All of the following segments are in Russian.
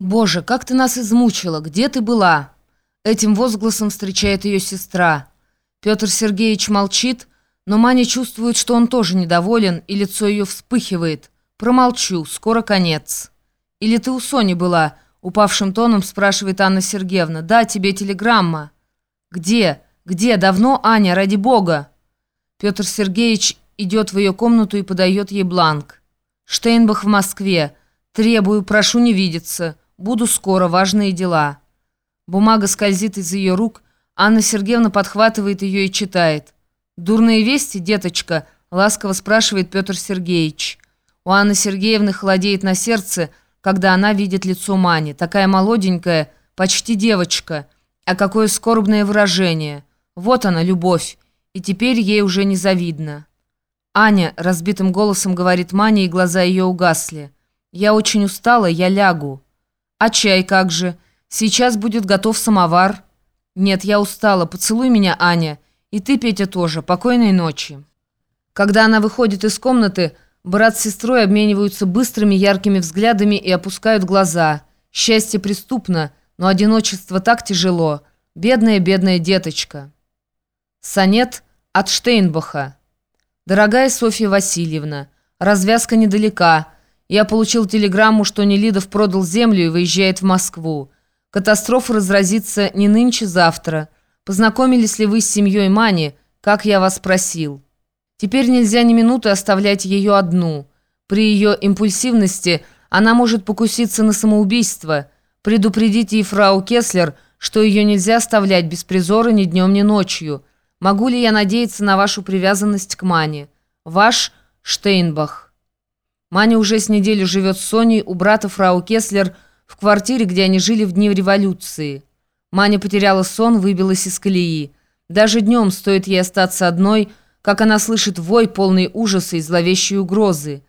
«Боже, как ты нас измучила! Где ты была?» Этим возгласом встречает ее сестра. Петр Сергеевич молчит, но Маня чувствует, что он тоже недоволен, и лицо ее вспыхивает. «Промолчу, скоро конец». «Или ты у Сони была?» — упавшим тоном спрашивает Анна Сергеевна. «Да, тебе телеграмма». «Где? Где? Давно, Аня? Ради бога!» Петр Сергеевич идет в ее комнату и подает ей бланк. «Штейнбах в Москве. Требую, прошу не видеться». Буду скоро, важные дела». Бумага скользит из ее рук. Анна Сергеевна подхватывает ее и читает. «Дурные вести, деточка?» — ласково спрашивает Петр Сергеевич. У Анны Сергеевны холодеет на сердце, когда она видит лицо Мани. Такая молоденькая, почти девочка. А какое скорбное выражение. Вот она, любовь. И теперь ей уже не завидно. «Аня», — разбитым голосом говорит Маня, и глаза ее угасли. «Я очень устала, я лягу». «А чай как же? Сейчас будет готов самовар». «Нет, я устала. Поцелуй меня, Аня. И ты, Петя, тоже. Покойной ночи». Когда она выходит из комнаты, брат с сестрой обмениваются быстрыми яркими взглядами и опускают глаза. Счастье преступно, но одиночество так тяжело. Бедная, бедная деточка. Сонет от Штейнбаха. «Дорогая Софья Васильевна, развязка недалека». Я получил телеграмму, что Нелидов продал землю и выезжает в Москву. Катастрофа разразится не нынче-завтра. Познакомились ли вы с семьей Мани, как я вас просил? Теперь нельзя ни минуты оставлять ее одну. При ее импульсивности она может покуситься на самоубийство. Предупредите и фрау Кеслер, что ее нельзя оставлять без призора ни днем, ни ночью. Могу ли я надеяться на вашу привязанность к Мане? Ваш Штейнбах. Маня уже с неделю живет с Соней у брата фрау Кеслер в квартире, где они жили в дни революции. Маня потеряла сон, выбилась из колеи. Даже днем стоит ей остаться одной, как она слышит вой, полный ужаса и зловещей угрозы.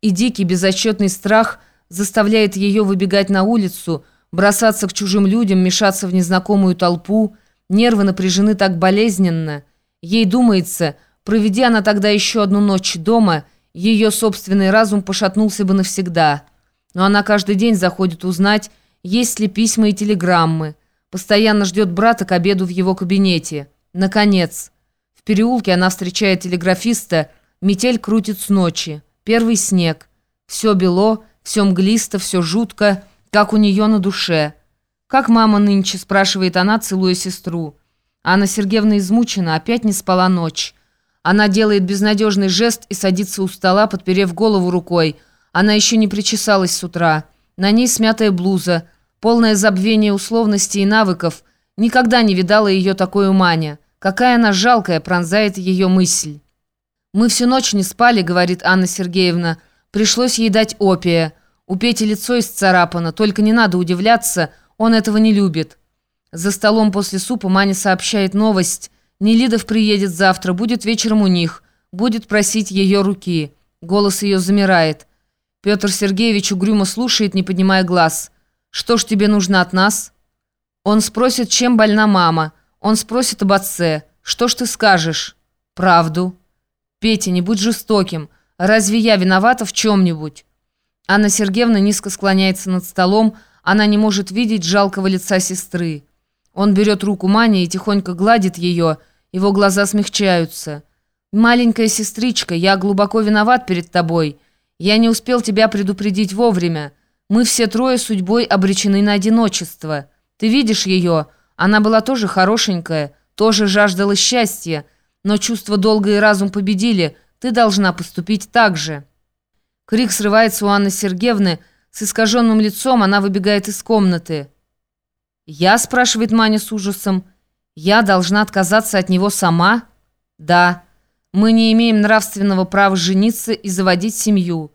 И дикий безотчетный страх заставляет ее выбегать на улицу, бросаться к чужим людям, мешаться в незнакомую толпу. Нервы напряжены так болезненно. Ей думается, проведи она тогда еще одну ночь дома – ее собственный разум пошатнулся бы навсегда. Но она каждый день заходит узнать, есть ли письма и телеграммы. Постоянно ждет брата к обеду в его кабинете. Наконец. В переулке она встречает телеграфиста. Метель крутит с ночи. Первый снег. Все бело, все мглисто, все жутко, как у нее на душе. «Как мама нынче?» – спрашивает она, целуя сестру. Анна Сергеевна измучена, опять не спала ночь. Она делает безнадежный жест и садится у стола, подперев голову рукой. Она еще не причесалась с утра. На ней смятая блуза, полное забвение условностей и навыков. Никогда не видала ее такой Маня. Какая она жалкая, пронзает ее мысль. «Мы всю ночь не спали», — говорит Анна Сергеевна. «Пришлось ей дать опия. У Пети лицо исцарапано, только не надо удивляться, он этого не любит». За столом после супа Маня сообщает новость. Нелидов приедет завтра, будет вечером у них, будет просить ее руки. Голос ее замирает. Петр Сергеевич угрюмо слушает, не поднимая глаз. «Что ж тебе нужно от нас?» Он спросит, чем больна мама. Он спросит об отце. «Что ж ты скажешь?» «Правду». «Петя, не будь жестоким. Разве я виновата в чем-нибудь?» Анна Сергеевна низко склоняется над столом. Она не может видеть жалкого лица сестры. Он берет руку Мани и тихонько гладит ее. Его глаза смягчаются. «Маленькая сестричка, я глубоко виноват перед тобой. Я не успел тебя предупредить вовремя. Мы все трое судьбой обречены на одиночество. Ты видишь ее? Она была тоже хорошенькая, тоже жаждала счастья. Но чувство долга и разум победили. Ты должна поступить так же». Крик срывается у Анны Сергеевны. С искаженным лицом она выбегает из комнаты. «Я?» – спрашивает Маня с ужасом. «Я должна отказаться от него сама?» «Да. Мы не имеем нравственного права жениться и заводить семью.